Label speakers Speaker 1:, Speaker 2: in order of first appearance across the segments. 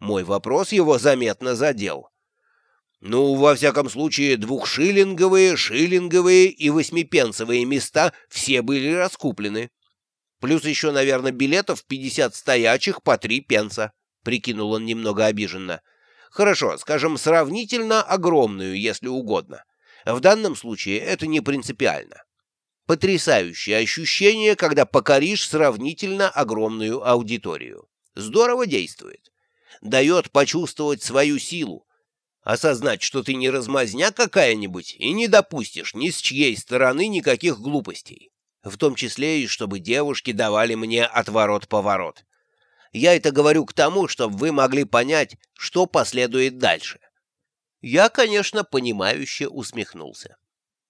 Speaker 1: Мой вопрос его заметно задел. Ну, во всяком случае, двухшиллинговые, шиллинговые и восьмипенсовые места все были раскуплены. Плюс еще, наверное, билетов 50 стоячих по три пенса, — прикинул он немного обиженно. Хорошо, скажем, сравнительно огромную, если угодно. В данном случае это не принципиально. Потрясающее ощущение, когда покоришь сравнительно огромную аудиторию. Здорово действует. Дает почувствовать свою силу, осознать, что ты не размазня какая-нибудь и не допустишь ни с чьей стороны никаких глупостей, в том числе и чтобы девушки давали мне отворот-поворот. Я это говорю к тому, чтобы вы могли понять, что последует дальше. Я, конечно, понимающе усмехнулся.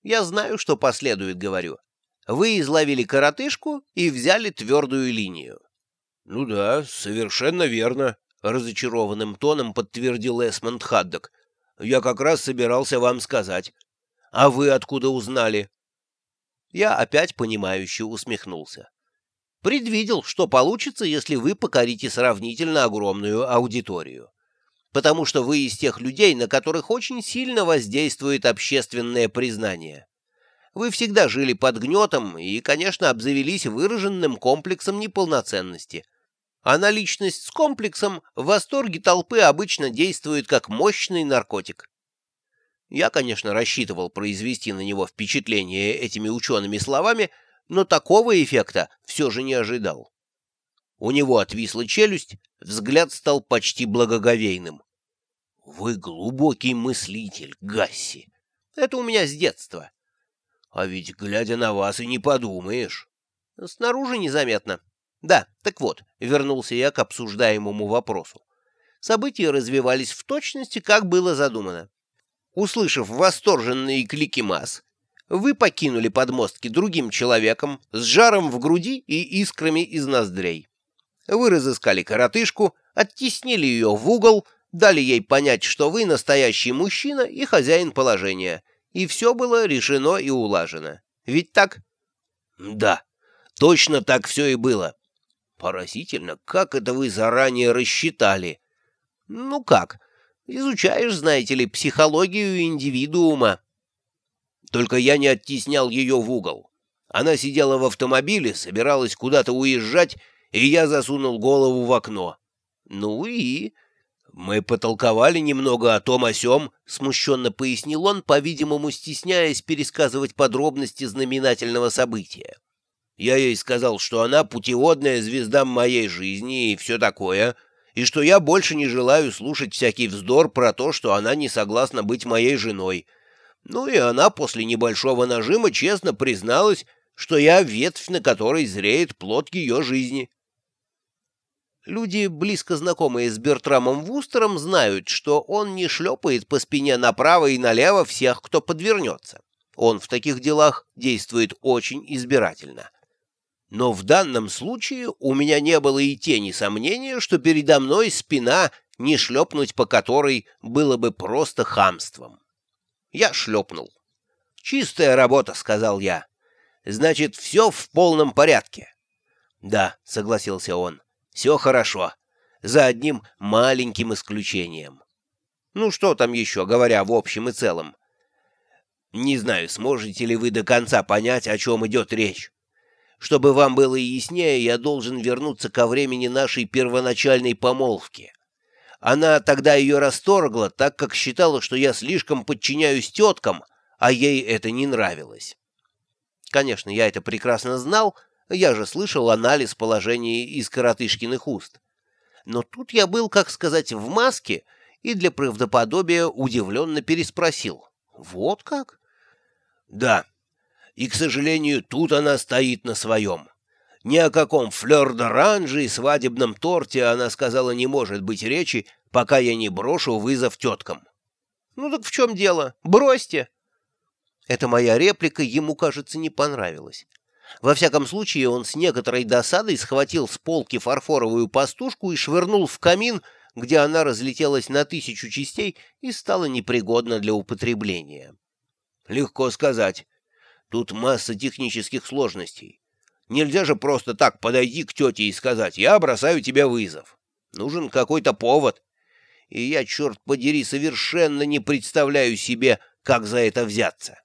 Speaker 1: Я знаю, что последует, говорю. Вы изловили коротышку и взяли твердую линию. — Ну да, совершенно верно, — разочарованным тоном подтвердил Эсмонд Хаддок. Я как раз собирался вам сказать. А вы откуда узнали?» Я опять понимающе усмехнулся. Предвидел, что получится, если вы покорите сравнительно огромную аудиторию. Потому что вы из тех людей, на которых очень сильно воздействует общественное признание. Вы всегда жили под гнетом и, конечно, обзавелись выраженным комплексом неполноценности – а наличность с комплексом в восторге толпы обычно действует как мощный наркотик. Я, конечно, рассчитывал произвести на него впечатление этими учеными словами, но такого эффекта все же не ожидал. У него отвисла челюсть, взгляд стал почти благоговейным. — Вы глубокий мыслитель, Гасси. Это у меня с детства. А ведь, глядя на вас, и не подумаешь. Снаружи незаметно. Да, так вот, вернулся я к обсуждаемому вопросу. События развивались в точности, как было задумано. Услышав восторженные клики масс, вы покинули подмостки другим человеком с жаром в груди и искрами из ноздрей. Вы разыскали коротышку, оттеснили ее в угол, дали ей понять, что вы настоящий мужчина и хозяин положения, и все было решено и улажено. Ведь так? Да, точно так все и было. Поразительно, как это вы заранее рассчитали. Ну как, изучаешь, знаете ли, психологию индивидуума. Только я не оттеснял ее в угол. Она сидела в автомобиле, собиралась куда-то уезжать, и я засунул голову в окно. Ну и... Мы потолковали немного о том о сём, смущенно пояснил он, по-видимому, стесняясь пересказывать подробности знаменательного события. Я ей сказал, что она путеводная звезда моей жизни и все такое, и что я больше не желаю слушать всякий вздор про то, что она не согласна быть моей женой. Ну и она после небольшого нажима честно призналась, что я ветвь, на которой зреет плод ее жизни. Люди, близко знакомые с Бертрамом Вустером, знают, что он не шлепает по спине направо и налево всех, кто подвернется. Он в таких делах действует очень избирательно. Но в данном случае у меня не было и тени сомнения, что передо мной спина, не шлепнуть по которой было бы просто хамством. Я шлепнул. «Чистая работа», — сказал я. «Значит, все в полном порядке». «Да», — согласился он, — «все хорошо, за одним маленьким исключением». «Ну что там еще, говоря в общем и целом?» «Не знаю, сможете ли вы до конца понять, о чем идет речь». Чтобы вам было яснее, я должен вернуться ко времени нашей первоначальной помолвки. Она тогда ее расторгла, так как считала, что я слишком подчиняюсь теткам, а ей это не нравилось. Конечно, я это прекрасно знал, я же слышал анализ положения из коротышкиных уст. Но тут я был, как сказать, в маске и для правдоподобия удивленно переспросил. «Вот как?» «Да, и, к сожалению, тут она стоит на своем. Ни о каком флёр-д'оранже и свадебном торте она сказала не может быть речи, пока я не брошу вызов теткам. «Ну так в чем дело? Бросьте!» Эта моя реплика ему, кажется, не понравилась. Во всяком случае, он с некоторой досадой схватил с полки фарфоровую пастушку и швырнул в камин, где она разлетелась на тысячу частей и стала непригодна для употребления. Легко сказать. Тут масса технических сложностей. Нельзя же просто так подойти к тете и сказать «я бросаю тебе вызов». Нужен какой-то повод. и я, черт подери, совершенно не представляю себе, как за это взяться.